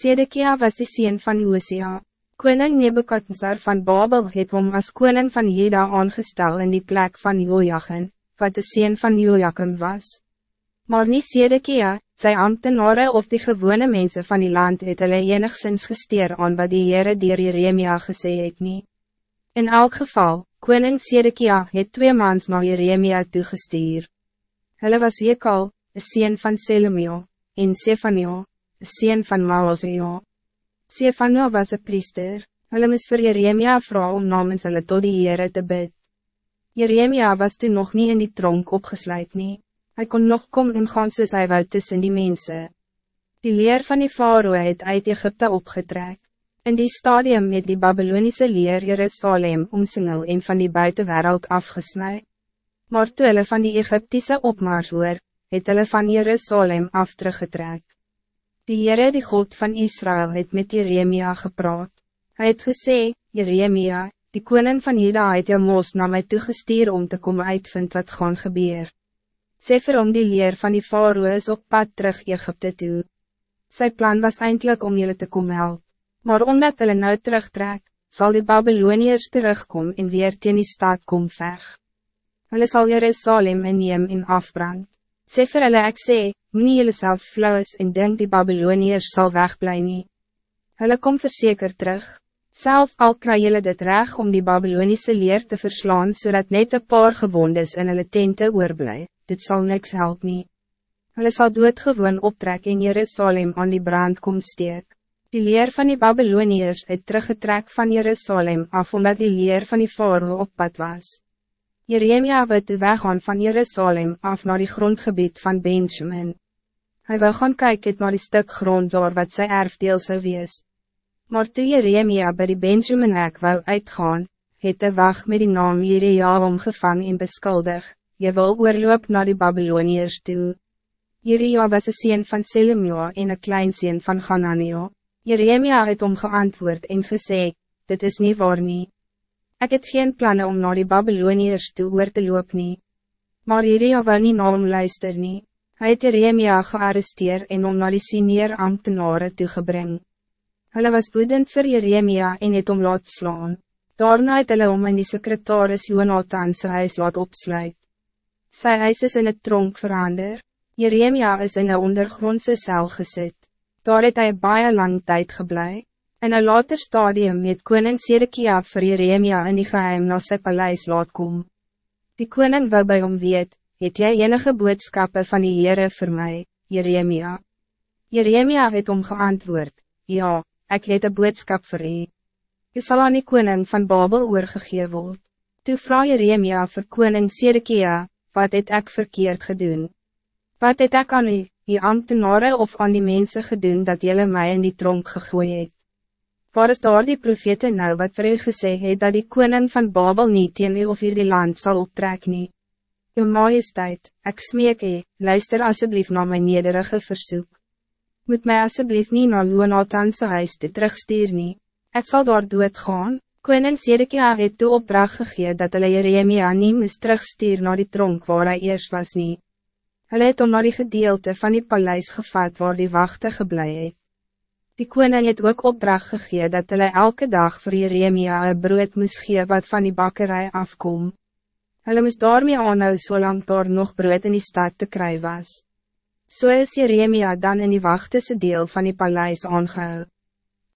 Sedekia was de sien van Josia. Koning Nebukadnezar van Babel het hom as koning van Jeda aangestel in die plek van Joachim, wat de sien van Joachim was. Maar niet Sedekia, sy ambtenaren of die gewone mensen van die land het hulle enigszins gesteer aan wat die Heere dier Jeremia gesê het nie. In elk geval, koning Sedekia het twee maans na Jeremia toegestuur. Hulle was Jekal, een sien van Selemio, en Sefania, sien van Maoseo. Sefania was een priester, hulle moes vir Jeremia vrouw om namens hulle tot die Heere te bid. Jeremia was toen nog niet in die tronk opgesluit nie, hy kon nog kom en gaan soos hy wou tussen die mensen. Die leer van die faroe het uit Egypte opgetrek. In die stadium het die Babylonische leer Jerusalem omsingel en van die buitenwereld afgesnijd. Maar toe hulle van die Egyptische opmars hoor, het hulle van Jerusalem af teruggetrek. Die Heere die God van Israël het met Jeremia gepraat. Hij het gesê, Jeremia, die koning van Juda het jou moos na my toegestuur om te komen uitvind wat gaan gebeur. Sê vir hom die leer van die faroe op pad terug Egypte toe. Sy plan was eindelijk om jullie te komen help. Maar omdat hulle nou terugtrek, zal die Babyloniërs terugkom en weer teen die staat kom veg. Hulle sal Jerusalem inneem en afbrand. Sê vir hulle ek sê, moet julle self flauw en denk die Babyloniërs sal wegblij nie. Hulle kom verzeker terug. Zelfs al kry julle dit reg om die Babylonische leer te verslaan zodat net een paar gewondes in hulle tente oorblij, dit zal niks help nie. Hulle sal doodgewoon optrek in Jerusalem aan die brand kom steek. Die leer van die Babyloniërs het teruggetrek van Jerusalem af omdat die leer van die Faroe op pad was. Jeremia wil toe weggaan van Jerusalem af naar die grondgebied van Benjamin. Hij wil gaan kijken naar die stuk grond waar wat sy erfdeel zou wees. Maar toe Jeremia bij die Benjamin ek wou uitgaan, het de wacht met die naam Jeria omgevang en beskuldig, je wil oorloop naar die Babyloniërs toe. Jeria was een sien van Selemio en een klein sien van Hananio. Jeremia het om geantwoord en gesê, dit is niet waar nie. Ik het geen plannen om naar die Babyloniërs toe oor te loop nie. Maar Jeria wil nie na hom luister nie. Hy het Jeremia gearresteer en om naar die senior ambtenaren toegebring. Hulle was boedend voor Jeremia en het om laat slaan. Daarna het hulle om in die secretaris Jonathan sy huis laat opsluit. Sy huis is in het tronk verander. Jeremia is in een ondergrondse cel gezet. Daar het hy baie lang tijd gebleven. In een later stadium het koning Sedekia vir Jeremia in die geheim na sy paleis laat kom. Die koning wou by hom weet, het jy enige boodskappe van die Heere vir my, Jeremia? Jeremia het om geantwoord, ja, ik het een boodskap vir u. Je sal aan die koning van Babel oorgegee word. Toe vraag Jeremia vir koning Sedekia, wat het ik verkeerd gedoen? Wat het ik aan u, die ambtenaren of aan die mensen gedoen dat jullie mij in die tronk gegooid het? Waar is daar die profete nou wat vir u gesê het dat die koning van Babel niet teen u of hier die land zal optrek nie? Uw majesteit, ek smeek u, luister alsjeblieft naar mijn nederige verzoek. Moet mij alsjeblieft niet naar Loonaltanse huis te terugstuur nie. Ek sal daar dood gaan, koning Sedekia het toe opdracht gegee dat hulle Jeremia nie moes terugstuur naar die tronk waar hij eerst was nie. Hulle het om naar die gedeelte van die paleis gevat waar die wachten geblei het. Die koning het ook opdracht gegee dat hulle elke dag voor Jeremia een brood moes gee wat van die bakkerij afkom. Hulle moes daarmee aanhou solang daar nog brood in die stad te kry was. So is Jeremia dan in die wachtese deel van die paleis aangehou.